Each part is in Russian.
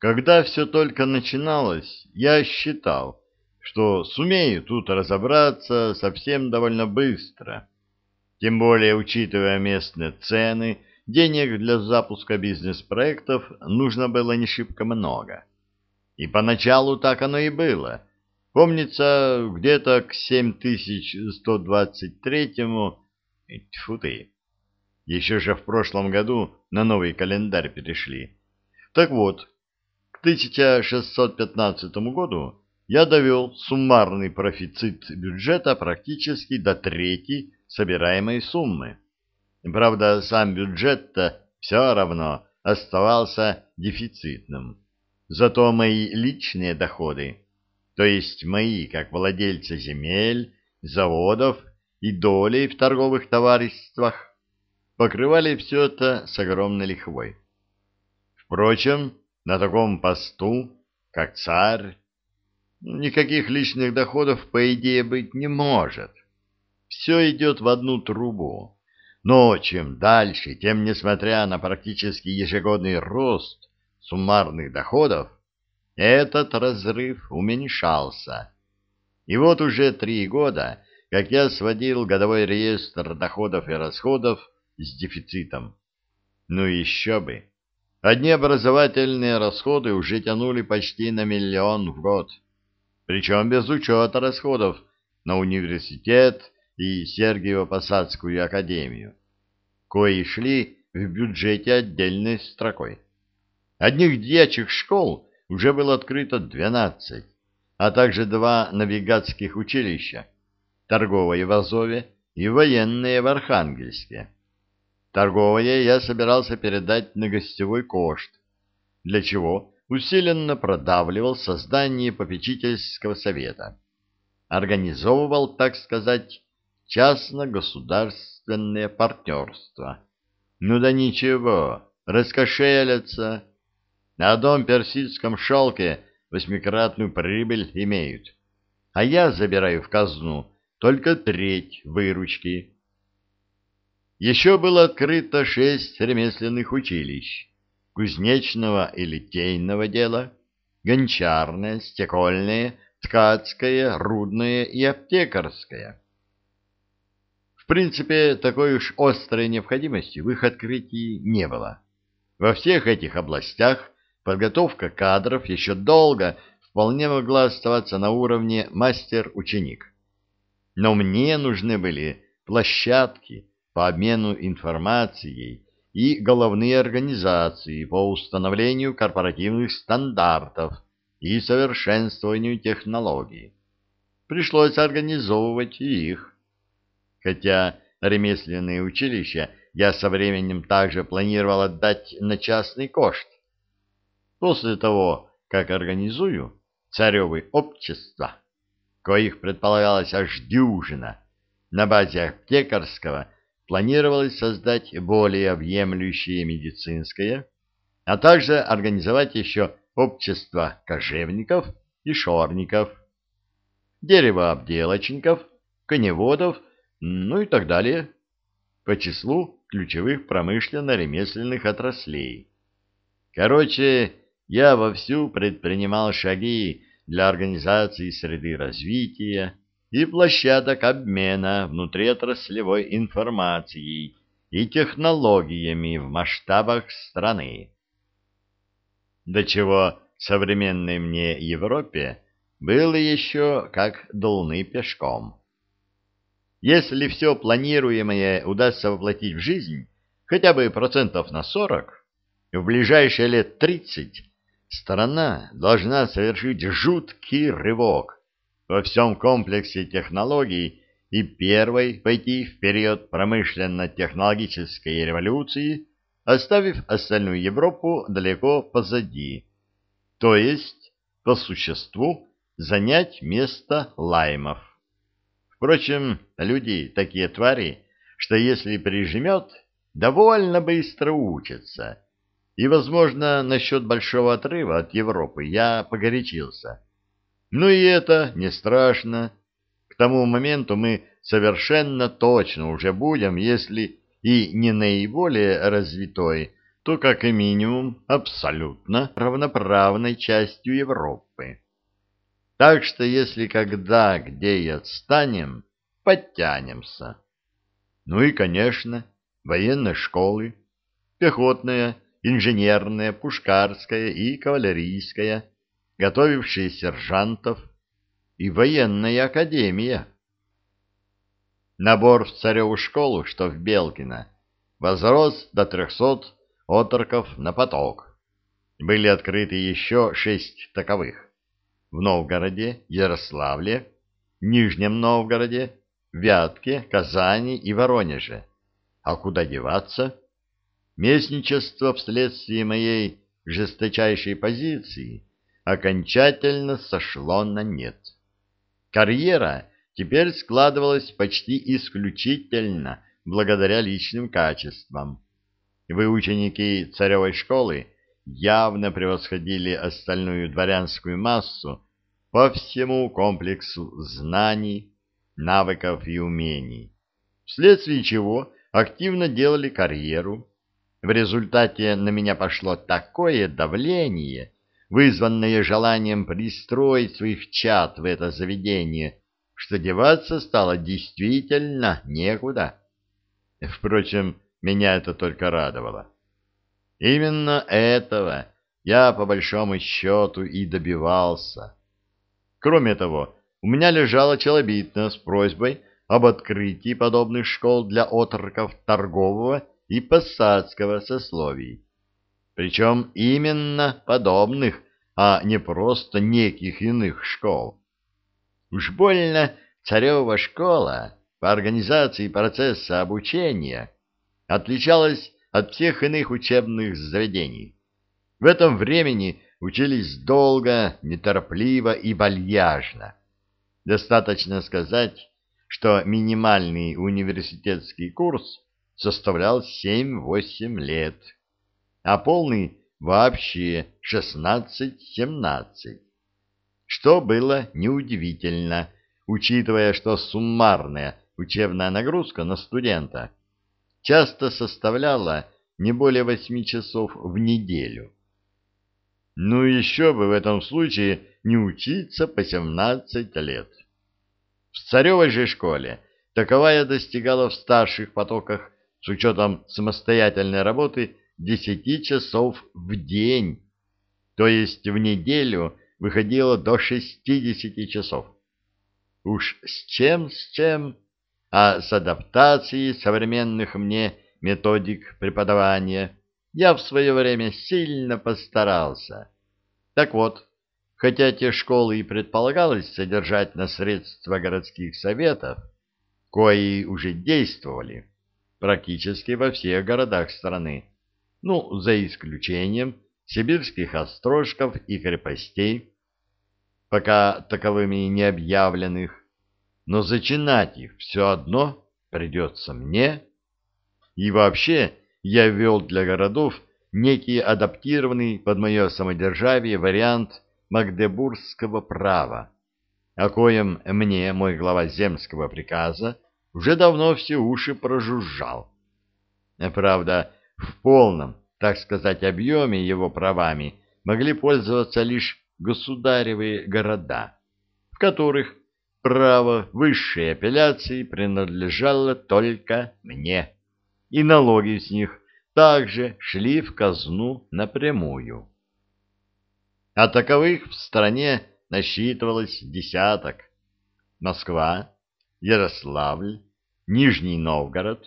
Когда все только начиналось, я считал, что сумею тут разобраться совсем довольно быстро. Тем более, учитывая местные цены, денег для запуска бизнес-проектов нужно было не шибко много. И поначалу так оно и было. Помнится, где-то к 7123-му... Тьфу ты! Еще же в прошлом году на новый календарь перешли. Так вот, к 1615 году я довел суммарный профицит бюджета практически до трети собираемой суммы. Правда, сам бюджет-то все равно оставался дефицитным. Зато мои личные доходы, то есть мои как владельца земель, заводов и долей в торговых товариществах, покрывали все это с огромной лихвой. Впрочем, на таком посту, как царь, никаких личных доходов, по идее, быть не может. Все идет в одну трубу. Но чем дальше, тем, несмотря на практически ежегодный рост суммарных доходов, этот разрыв уменьшался. И вот уже три года, как я сводил годовой реестр доходов и расходов с дефицитом. Ну еще бы! Одни образовательные расходы уже тянули почти на миллион в год причем без учета расходов на университет и Сергиево-Посадскую академию, кои шли в бюджете отдельной строкой. Одних дьячих школ уже было открыто 12, а также два навигатских училища, торговое в Азове и военное в Архангельске. Торговое я собирался передать на гостевой кошт, для чего усиленно продавливал создание попечительского совета, организовывал, так сказать, частно-государственное партнерство. Ну да ничего, раскошелятся. На одном персидском шелке восьмикратную прибыль имеют, а я забираю в казну только треть выручки. Еще было открыто шесть ремесленных училищ кузнечного и литейного дела, гончарное, стекольное, ткацкое, рудное и аптекарское. В принципе, такой уж острой необходимости в их открытии не было. Во всех этих областях подготовка кадров еще долго вполне могла оставаться на уровне мастер-ученик. Но мне нужны были площадки по обмену информацией и головные организации по установлению корпоративных стандартов и совершенствованию технологий. Пришлось организовывать их. Хотя ремесленные училища я со временем также планировал отдать на частный кошт. После того, как организую царевы общества, коих предполагалось аж дюжина, на базе аптекарского – планировалось создать более объемлющее медицинское, а также организовать еще общество кожевников и шорников, деревообделочников, коневодов, ну и так далее, по числу ключевых промышленно-ремесленных отраслей. Короче, я вовсю предпринимал шаги для организации среды развития, и площадок обмена внутриотраслевой информацией и технологиями в масштабах страны. До чего современной мне Европе было еще как до Луны пешком. Если все планируемое удастся воплотить в жизнь хотя бы процентов на 40, в ближайшие лет 30 страна должна совершить жуткий рывок во всем комплексе технологий и первой пойти в период промышленно-технологической революции, оставив остальную Европу далеко позади, то есть, по существу, занять место лаймов. Впрочем, люди такие твари, что если прижмет, довольно быстро учатся. И, возможно, насчет большого отрыва от Европы я погорячился. Ну и это не страшно. К тому моменту мы совершенно точно уже будем, если и не наиболее развитой, то как и минимум абсолютно равноправной частью Европы. Так что если когда где и отстанем, подтянемся. Ну и, конечно, военные школы, пехотная, инженерная, пушкарская и кавалерийская, готовившие сержантов, и военная академия. Набор в цареву школу, что в Белкино, возрос до трехсот отроков на поток. Были открыты еще шесть таковых. В Новгороде, Ярославле, Нижнем Новгороде, Вятке, Казани и Воронеже. А куда деваться? Местничество вследствие моей жесточайшей позиции окончательно сошло на нет. Карьера теперь складывалась почти исключительно благодаря личным качествам. Вы, ученики царевой школы, явно превосходили остальную дворянскую массу по всему комплексу знаний, навыков и умений, вследствие чего активно делали карьеру. В результате на меня пошло такое давление, вызванное желанием пристроить своих чад в это заведение, что деваться стало действительно некуда. Впрочем, меня это только радовало. Именно этого я по большому счету и добивался. Кроме того, у меня лежала челобитная с просьбой об открытии подобных школ для отроков торгового и посадского сословий. Причем именно подобных, а не просто неких иных школ. Уж больно царева школа по организации процесса обучения отличалась от всех иных учебных заведений. В этом времени учились долго, неторопливо и вальяжно. Достаточно сказать, что минимальный университетский курс составлял 7-8 лет, а полный вообще 16-17 что было неудивительно, учитывая, что суммарная учебная нагрузка на студента часто составляла не более восьми часов в неделю. Ну еще бы в этом случае не учиться по 17 лет. В царевой же школе таковая достигала в старших потоках с учетом самостоятельной работы 10 часов в день, то есть в неделю выходило до 60 часов. Уж с чем, с чем, а с адаптацией современных мне методик преподавания я в свое время сильно постарался. Так вот, хотя те школы и предполагалось содержать на средства городских советов, кои уже действовали практически во всех городах страны, ну, за исключением сибирских острожков и крепостей, пока таковыми не объявленных, но зачинать их все одно придется мне. И вообще я ввел для городов некий адаптированный под мое самодержавие вариант магдебургского права, о коем мне мой глава земского приказа уже давно все уши прожужжал. Правда, в полном так сказать, объеме его правами могли пользоваться лишь государевые города, в которых право высшей апелляции принадлежало только мне, и налоги с них также шли в казну напрямую. А таковых в стране насчитывалось десяток. Москва, Ярославль, Нижний Новгород,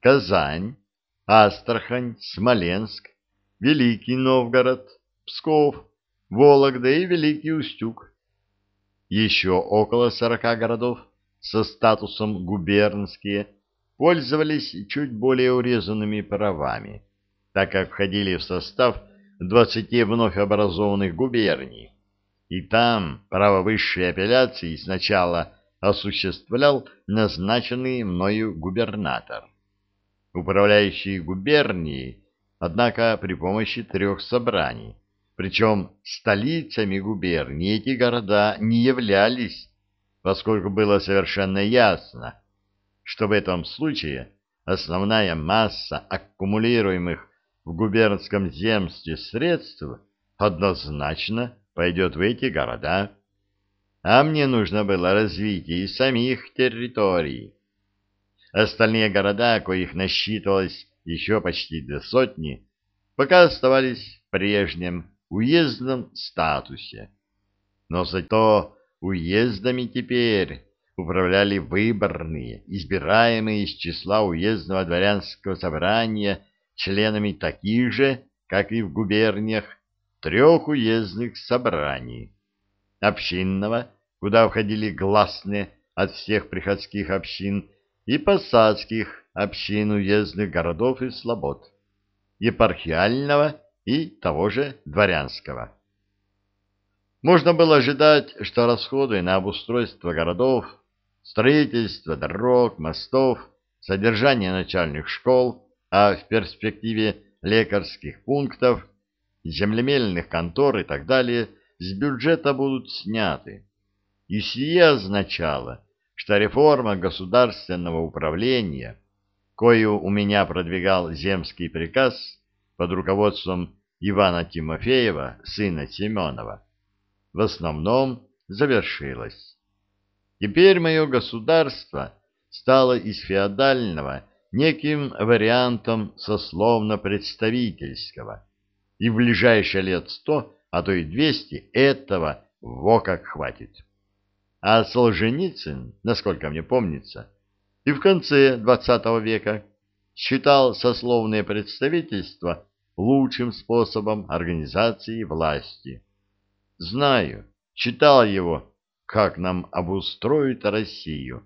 Казань, Астрахань, Смоленск, Великий Новгород, Псков, Вологда и Великий Устюг. Еще около сорока городов со статусом губернские пользовались чуть более урезанными правами, так как входили в состав двадцати вновь образованных губерний. И там право высшей апелляции сначала осуществлял назначенный мною губернатор управляющий губернией, однако при помощи трех собраний. Причем столицами губернии эти города не являлись, поскольку было совершенно ясно, что в этом случае основная масса аккумулируемых в губернском земстве средств однозначно пойдет в эти города. А мне нужно было развитие и самих территорий. Остальные города, коих насчитывалось еще почти до сотни, пока оставались в прежнем уездном статусе. Но зато уездами теперь управляли выборные, избираемые из числа уездного дворянского собрания членами таких же, как и в губерниях, трех уездных собраний. Общинного, куда входили гласные от всех приходских общин, и посадских общин уездных городов и слобод, епархиального и того же дворянского. Можно было ожидать, что расходы на обустройство городов, строительство дорог, мостов, содержание начальных школ, а в перспективе лекарских пунктов, землемельных контор и так далее с бюджета будут сняты. И сие означало, что реформа государственного управления, кою у меня продвигал земский приказ под руководством Ивана Тимофеева, сына Семенова, в основном завершилась. Теперь мое государство стало из феодального неким вариантом сословно-представительского, и в ближайшие лет сто, а то и двести этого во как хватит. А Солженицын, насколько мне помнится, и в конце XX века считал сословное представительство лучшим способом организации власти. Знаю, читал его «Как нам обустроить Россию».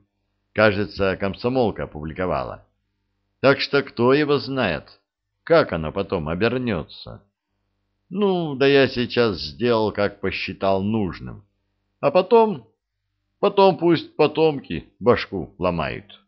Кажется, комсомолка опубликовала. Так что кто его знает, как оно потом обернется. Ну, да я сейчас сделал, как посчитал нужным. А потом... Потом пусть потомки башку ломают.